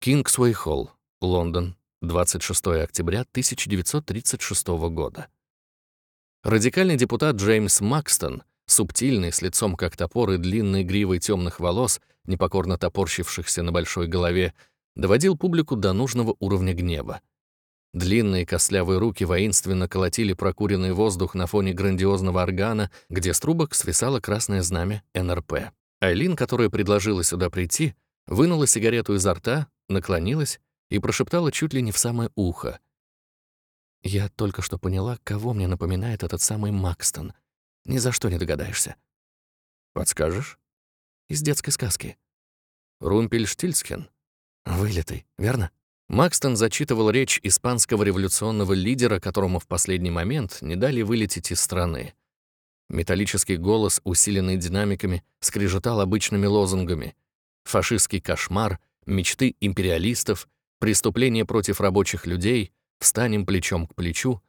Кингсуэй Холл, Лондон, 26 октября 1936 года. Радикальный депутат Джеймс Макстон, субтильный, с лицом как топор и длинной гривой темных волос, непокорно топорщившихся на большой голове, доводил публику до нужного уровня гнева. Длинные костлявые руки воинственно колотили прокуренный воздух на фоне грандиозного органа, где с трубок свисало красное знамя НРП. Айлин, которая предложила сюда прийти, вынула сигарету изо рта, наклонилась и прошептала чуть ли не в самое ухо. «Я только что поняла, кого мне напоминает этот самый Макстон. Ни за что не догадаешься». «Подскажешь?» «Из детской сказки». «Румпельштильцхен». «Вылитый, верно?» Макстон зачитывал речь испанского революционного лидера, которому в последний момент не дали вылететь из страны. Металлический голос, усиленный динамиками, скрежетал обычными лозунгами. Фашистский кошмар, мечты империалистов, преступления против рабочих людей, встанем плечом к плечу,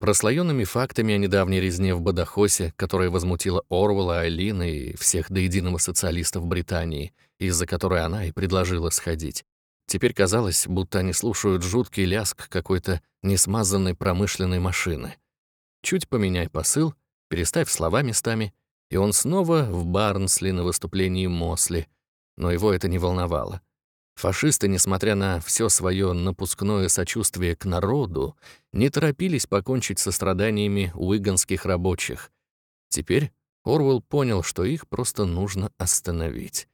прослоенными фактами о недавней резне в Бадахосе, которая возмутила Орвелла, Айлина и всех до единого социалистов Британии, из-за которой она и предложила сходить. Теперь казалось, будто они слушают жуткий ляск какой-то несмазанной промышленной машины. Чуть поменяй посыл, переставь слова местами, и он снова в Барнсли на выступлении Мосли. Но его это не волновало. Фашисты, несмотря на все свое напускное сочувствие к народу, не торопились покончить со страданиями уиганских рабочих. Теперь Орвелл понял, что их просто нужно остановить.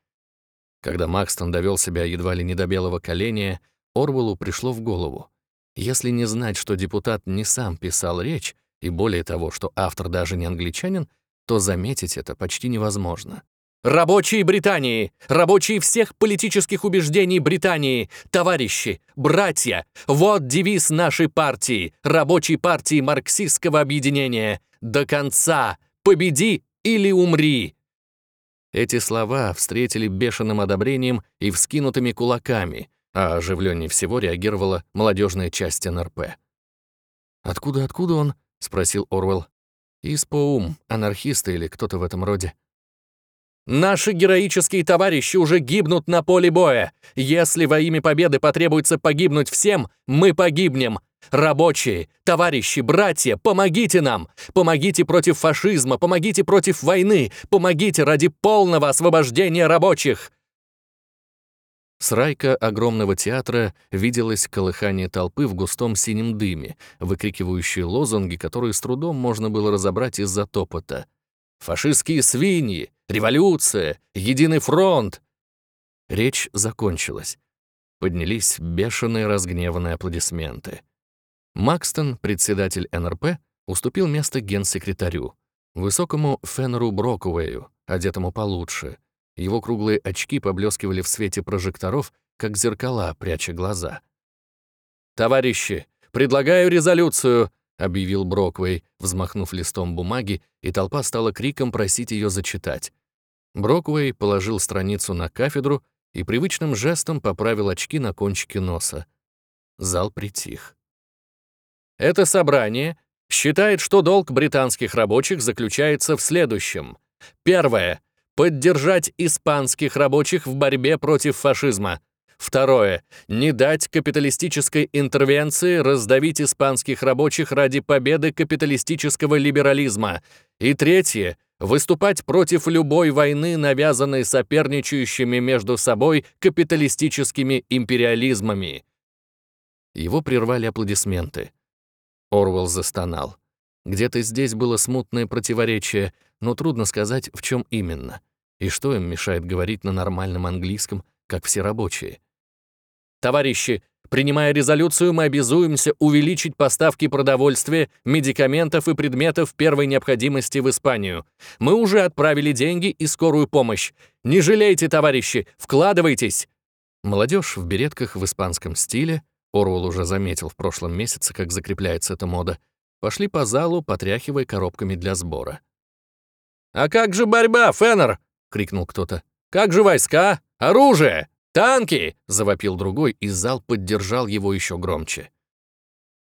Когда Макстон довел себя едва ли не до белого коленя, Орвеллу пришло в голову. Если не знать, что депутат не сам писал речь, и более того, что автор даже не англичанин, то заметить это почти невозможно. Рабочие Британии, рабочие всех политических убеждений Британии, товарищи, братья, вот девиз нашей партии, рабочей партии марксистского объединения. До конца победи или умри. Эти слова встретили бешеным одобрением и вскинутыми кулаками, а оживленнее всего реагировала молодежная часть НРП. «Откуда-откуда он?» — спросил Орвелл. «Из ПОУМ, анархисты или кто-то в этом роде». «Наши героические товарищи уже гибнут на поле боя. Если во имя победы потребуется погибнуть всем, мы погибнем. Рабочие, товарищи, братья, помогите нам! Помогите против фашизма, помогите против войны, помогите ради полного освобождения рабочих!» С райка огромного театра виделось колыхание толпы в густом синем дыме, выкрикивающие лозунги, которые с трудом можно было разобрать из-за топота. «Фашистские свиньи! Революция! Единый фронт!» Речь закончилась. Поднялись бешеные разгневанные аплодисменты. Макстон, председатель НРП, уступил место генсекретарю, высокому Феннеру Брокуэю, одетому получше. Его круглые очки поблескивали в свете прожекторов, как зеркала, пряча глаза. «Товарищи, предлагаю резолюцию!» — объявил Броквей, взмахнув листом бумаги, и толпа стала криком просить ее зачитать. Броквей положил страницу на кафедру и привычным жестом поправил очки на кончике носа. Зал притих. Это собрание считает, что долг британских рабочих заключается в следующем. Первое. Поддержать испанских рабочих в борьбе против фашизма. Второе. Не дать капиталистической интервенции раздавить испанских рабочих ради победы капиталистического либерализма. И третье. Выступать против любой войны, навязанной соперничающими между собой капиталистическими империализмами. Его прервали аплодисменты. Орвел застонал. Где-то здесь было смутное противоречие, но трудно сказать, в чем именно. И что им мешает говорить на нормальном английском, как все рабочие. «Товарищи, принимая резолюцию, мы обязуемся увеличить поставки продовольствия, медикаментов и предметов первой необходимости в Испанию. Мы уже отправили деньги и скорую помощь. Не жалейте, товарищи, вкладывайтесь!» Молодежь в беретках в испанском стиле — Орвел уже заметил в прошлом месяце, как закрепляется эта мода. Пошли по залу, потряхивая коробками для сбора. «А как же борьба, Феннер?» — крикнул кто-то. «Как же войска? Оружие! Танки!» — завопил другой, и зал поддержал его еще громче.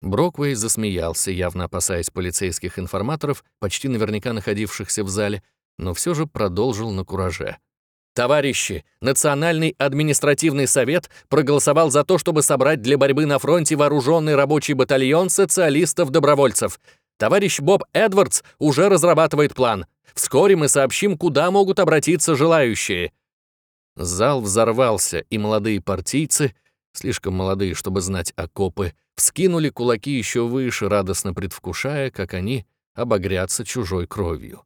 Броквей засмеялся, явно опасаясь полицейских информаторов, почти наверняка находившихся в зале, но все же продолжил на кураже. Товарищи, Национальный административный совет проголосовал за то, чтобы собрать для борьбы на фронте вооруженный рабочий батальон социалистов-добровольцев. Товарищ Боб Эдвардс уже разрабатывает план. Вскоре мы сообщим, куда могут обратиться желающие. Зал взорвался, и молодые партийцы, слишком молодые, чтобы знать окопы, вскинули кулаки еще выше, радостно предвкушая, как они обогрятся чужой кровью.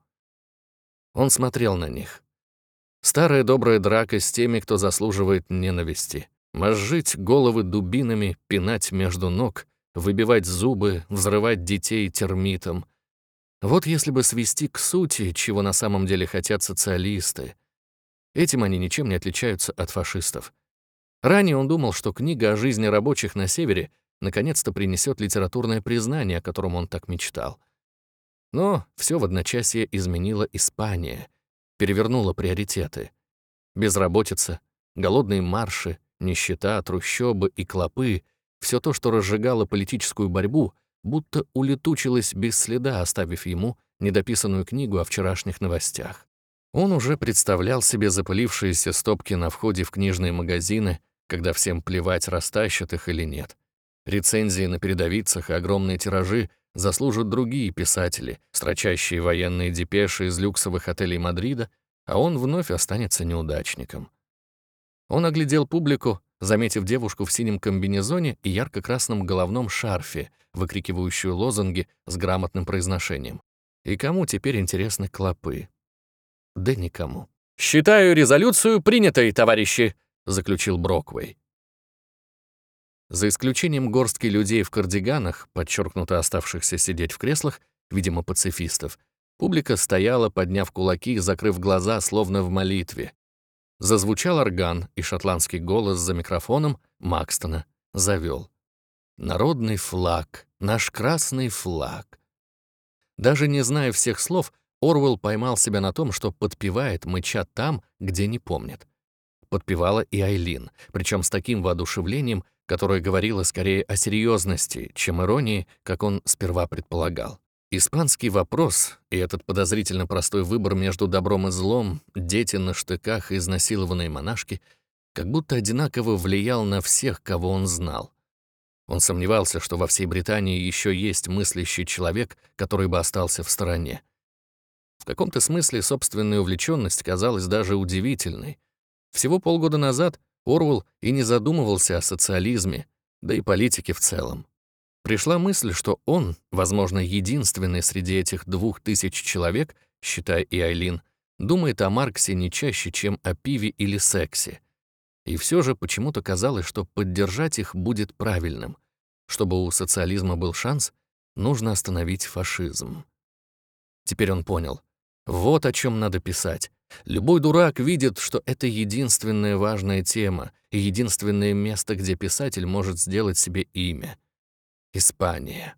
Он смотрел на них. Старая добрая драка с теми, кто заслуживает ненависти. Мозжить головы дубинами, пинать между ног, выбивать зубы, взрывать детей термитом. Вот если бы свести к сути, чего на самом деле хотят социалисты. Этим они ничем не отличаются от фашистов. Ранее он думал, что книга о жизни рабочих на Севере наконец-то принесет литературное признание, о котором он так мечтал. Но все в одночасье изменила Испания — перевернула приоритеты. Безработица, голодные марши, нищета, трущобы и клопы — все то, что разжигало политическую борьбу, будто улетучилось без следа, оставив ему недописанную книгу о вчерашних новостях. Он уже представлял себе запылившиеся стопки на входе в книжные магазины, когда всем плевать, растащат их или нет. Рецензии на передовицах и огромные тиражи заслужат другие писатели, строчащие военные депеши из люксовых отелей Мадрида, а он вновь останется неудачником. Он оглядел публику, заметив девушку в синем комбинезоне и ярко-красном головном шарфе, выкрикивающую лозунги с грамотным произношением. И кому теперь интересны клопы? Да никому. «Считаю резолюцию принятой, товарищи», — заключил Броквей. За исключением горстки людей в кардиганах, подчеркнуто оставшихся сидеть в креслах, видимо, пацифистов, публика стояла, подняв кулаки и закрыв глаза, словно в молитве. Зазвучал орган, и шотландский голос за микрофоном Макстона завел. «Народный флаг, наш красный флаг». Даже не зная всех слов, Орвелл поймал себя на том, что подпевает, мыча там, где не помнит. Подпевала и Айлин, причем с таким воодушевлением, которое говорило скорее о серьезности, чем иронии, как он сперва предполагал. Испанский вопрос и этот подозрительно простой выбор между добром и злом, дети на штыках и изнасилованные монашки, как будто одинаково влиял на всех, кого он знал. Он сомневался, что во всей Британии еще есть мыслящий человек, который бы остался в стороне. В каком-то смысле собственная увлеченность казалась даже удивительной. Всего полгода назад Орвел и не задумывался о социализме, да и политике в целом. Пришла мысль, что он, возможно, единственный среди этих двух тысяч человек, считая и Айлин, думает о Марксе не чаще, чем о пиве или сексе. И все же почему-то казалось, что поддержать их будет правильным. Чтобы у социализма был шанс, нужно остановить фашизм. Теперь он понял. Вот о чем надо писать. Любой дурак видит, что это единственная важная тема и единственное место, где писатель может сделать себе имя. Испания.